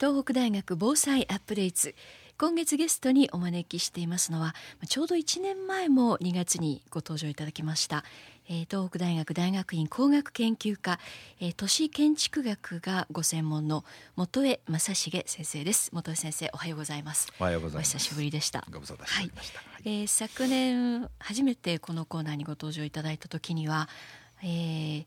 東北大学防災アップデート今月ゲストにお招きしていますのはちょうど1年前も2月にご登場いただきました、えー、東北大学大学院工学研究科、えー、都市建築学がご専門の本江正重先生です。本江先生おはようございます。おはようございます。お久しぶりでした。ご無沙汰しておりました、はい、えー、昨年初めてこのコーナーにご登場いただいた時には、えー、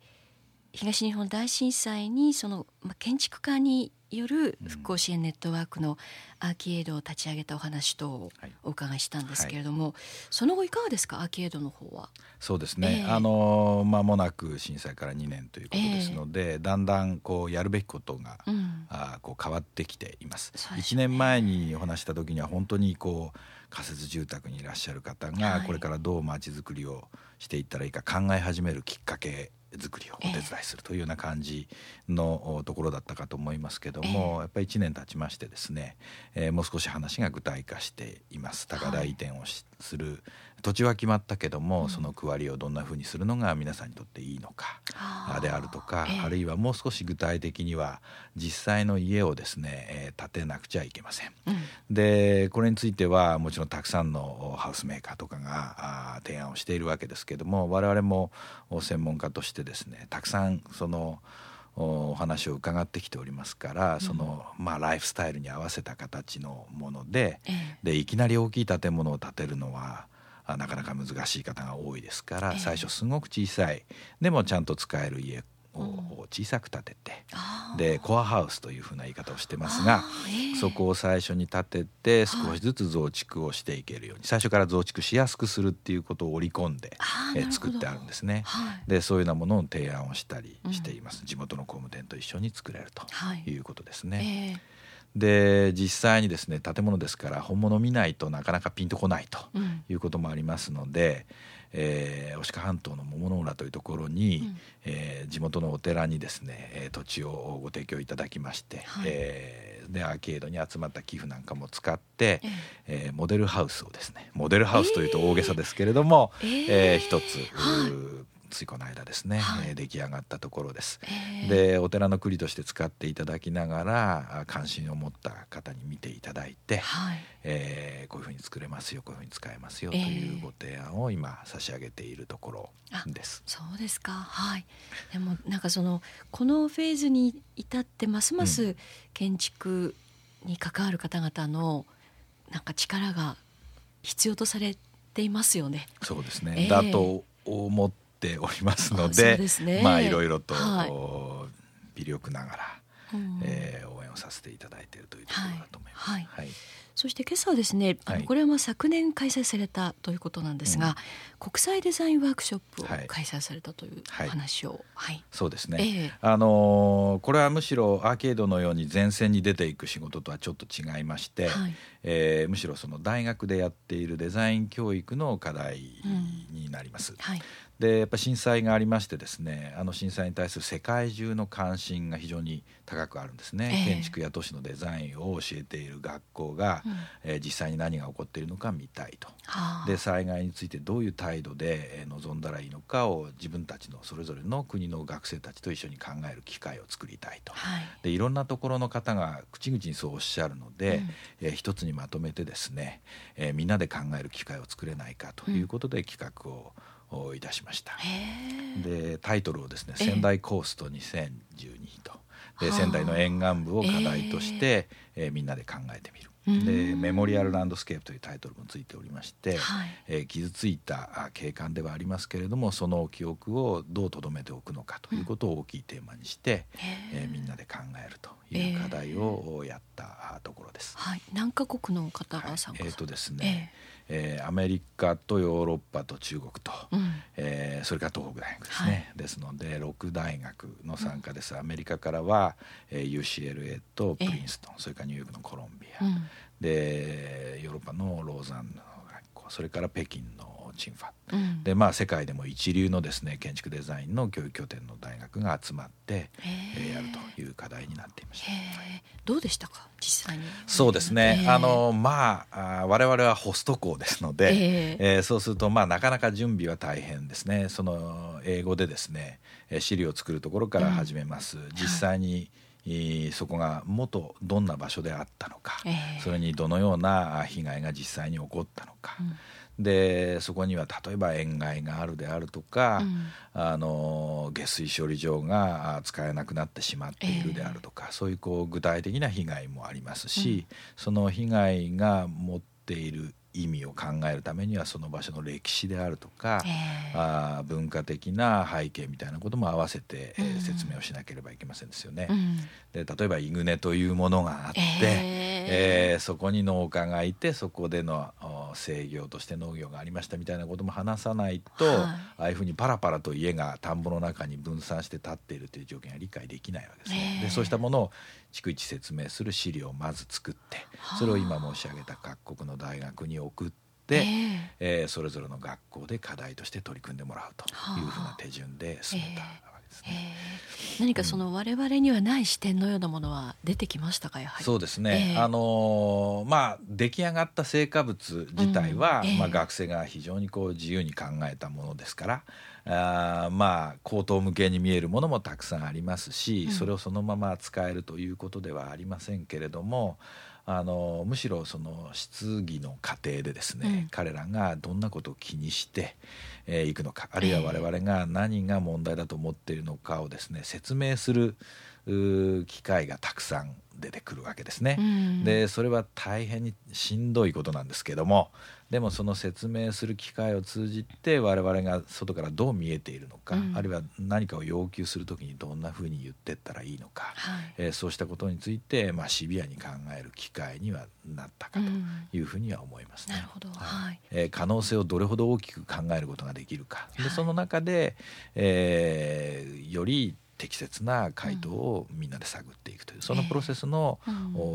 東日本大震災にその、まあ、建築家による復興支援ネットワークのアーキエードを立ち上げたお話とお伺いしたんですけれども、はい、その後いかがですか？アーキエードの方は。そうですね、えー、あの間もなく震災から2年ということですので、えー、だんだんこうやるべきことが、うん、あこう変わってきています。すね、1年前にお話した時には本当にこう仮設住宅にいらっしゃる方がこれからどうまちづくりをしていったらいいか考え始めるきっかけ作りをお手伝いするというような感じのところだったかと思いますけども、やっぱり1年経ちましてですね、えー、もう少し話が具体化しています。高台移転をする、土地は決まったけども、その区割りをどんなふうにするのが皆さんにとっていいのかであるとか、あるいはもう少し具体的には実際の家をですね、えー、建てなくちゃいけません。うん、でこれについてはもちろんたくさんのハウスメーカーとかが提案をしているわけですけども我々も専門家としてですねたくさんそのお話を伺ってきておりますから、うん、そのまあライフスタイルに合わせた形のものでええ、でいきなり大きい建物を建てるのはなかなか難しい方が多いですから、え、最初すごく小さい。でもちゃんと使える家を小さく建てて、うん、でコアハウスというふうな言い方をしてますが、えー、そこを最初に建てて少しずつ増築をしていけるように最初から増築しやすくするっていうことを織り込んで、えー、作ってあるんですね。はい、でそういうようなものを提案をしたりしています、うん、地元の工務店と一緒に作れるとい。うことですね。はいえ。ーで実際にですね建物ですから本物見ないとなかなかピンとこないということもありますので、えー、牡鹿半島の桃の浦というところに、うん、えー、地元のお寺にですね土地をご提供いただきまして、はい、えー、でアーケードに集まった寄付なんかも使って、ええ。ー、モデルハウスをですねモデルハウスというと大げさですけれども、えー、えー、一つ、はいついこの間ですね、はい、えー、出来上がったところです。えー、でお寺の栗として使っていただきながら関心を持った方に見ていただいて、はい、えー、こういうふうに作れますよこういうふうに使えますよというご提案を今差し上げているところです。そうですか。はい。でもなんかそのこのフェーズに至ってますます建築に関わる方々のなんか力が必要とされていますよね。そうですね、えー、だと思っておりますので、ね、まあいろいろと、はい、微力ながら、うん、えー、応援をさせていただいているというところだと思います。はい、はい。そして今朝はですね、あのこれはまあ昨年開催されたということなんですが、うん、国際デザインワークショップを開催されたという話を、はい、はい、そうですね、えー、あのー、これはむしろアーケードのように前線に出ていく仕事とはちょっと違いまして、はい、えー、むしろその大学でやっているデザイン教育の課題になります。うんはいでやっぱ震災がありましてですねあの震災に対する世界中の関心が非常に高くあるんですね、えー、建築や都市のデザインを教えている学校が、うん、えー、実際に何が起こっているのか見たいと、で災害についてどういう態度で臨んだらいいのかを自分たちのそれぞれの国の学生たちと一緒に考える機会を作りたいと、はい、でいろんなところの方が口々にそうおっしゃるので、うん、えー、一つにまとめてですね、えー、みんなで考える機会を作れないかということで企画を、うんいたしました。でタイトルをですね「仙台コースト2012」と。で仙台の沿岸部を課題として、えー、みんなで考えてみる。でメモリアルランドスケープというタイトルもついておりまして、はい、えー、傷ついた景観ではありますけれどもその記憶をどうとどめておくのかということを大きいテーマにして、うん、えー、みんなで考えるという課題をやったところです。はい、何カ国の方が参加、はい、えー、とですね、えーえー、アメリカとヨーロッパと中国と、うん、えー、それから東北大学ですね、はい、ですので6大学の参加です、うん、アメリカからは、えー、UCLA とプリンストン、えー、それからニューヨークのコロンビア、うん、でヨーロッパのローザンの学校それから北京のチンファ、うん、でまあ世界でも一流のですね建築デザインの教育拠点の大学が集まって、えー、やるという課題になっていました。どうでしたか？実際に。そうですね、あのまあ我々はホスト校ですので、えー、えー、そうするとまあなかなか準備は大変ですね。その英語でですね資料を作るところから始めます、うん、実際にそこが元どんな場所であったのか、えー、それにどのような被害が実際に起こったのか。うんでそこには例えば塩害があるであるとか、うん、あの下水処理場が使えなくなってしまっているであるとか、えー、そういうこう具体的な被害もありますし、うん、その被害が持っている意味を考えるためにはその場所の歴史であるとか、えー、あ文化的な背景みたいなことも合わせて、えー、説明をしなければいけませんですよね。うん、で例えばイグネというものがあって、えー、えー、そこに農家がいてそこでの制御として農業がありましたみたいなことも話さないと、はい、ああいうふうにパラパラと家が田んぼの中に分散して立っているという条件は理解できないわけですね。でそうしたものを逐一説明する資料をまず作ってそれを今申し上げた各国の大学に送って。えー、えー、それぞれの学校で課題として取り組んでもらうというふうな手順で進めたですね。えー、何かその我々にはない視点のようなものは出てきましたかやはり？そうですね。えー、あのー、まあ出来上がった成果物自体は、うん、まあ学生が非常にこう自由に考えたものですから。あまあ口頭向けに見えるものもたくさんありますし、それをそのまま使えるということではありませんけれどもあのむしろその質疑の過程でですね、うん、彼らがどんなことを気にしてい、えー、くのかあるいは我々が何が問題だと思っているのかをですね説明する機会がたくさん出てくるわけですね。うん、でそれは大変にしんどいことなんですけどもでもその説明する機会を通じて我々が外からどう見えているのか、うん、あるいは何かを要求する時にどんなふうに言ってったらいいのか、はい、えー、そうしたことについて、まあ、シビアに考える機会にはなったかというふうには思いますね。なるほど、はい。えー、可能性をどれほど大きく考えることができるか。でその中で、えー、より適切な回答をみんなで探っていくという、そのプロセスの、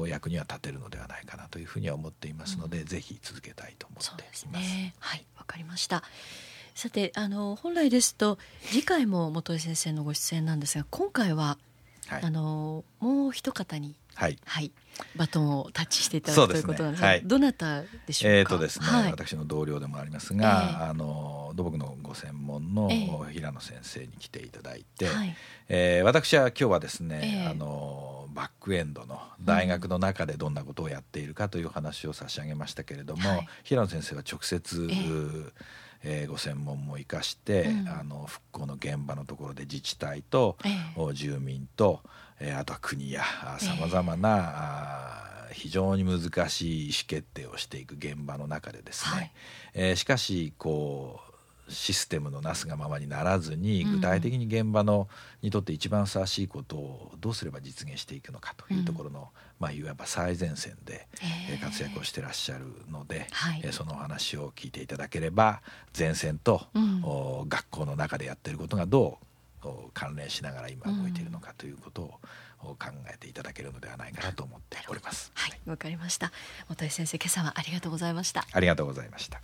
役には立てるのではないかなというふうには思っていますので、ぜひ続けたいと思っています。ね、はいわかりました。さてあの本来ですと次回も本井先生のご出演なんですが今回は、はい、あのもう一方にはい、はい、バトンをタッチしていただく、ね、ということなんですが、はい、どなたでしょうえっ、ー、とですね、はい、私の同僚でもありますが、えー、あの土木のご専門の平野先生に来ていただいて、えー、えー、私は今日はですね、えー、あのバックエンドの大学の中でどんなことをやっているかという話を差し上げましたけれども、平野先生は直接、えーえー、ご専門も生かして、うん、あの復興の現場のところで自治体と、えー、住民と、えー、あとは国やさまざまな、えー、非常に難しい意思決定をしていく現場の中でですね、はい、えー、しかしこうシステムのなすがままにならずに具体的に現場のにとって一番ふさわしいことをどうすれば実現していくのかというところの、うん、まあ、いわば最前線で活躍をしてらっしゃるので、えー、そのお話を聞いていただければ前線と、うん、学校の中でやってることがどう関連しながら今動いているのかということを、考えていただけるのではないかなと思っております。はい、わ、かりました。本井先生、今朝はありがとうございました。ありがとうございました。